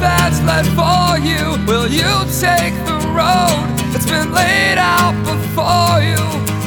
that's left for you. Will you take the road that's been laid out before you?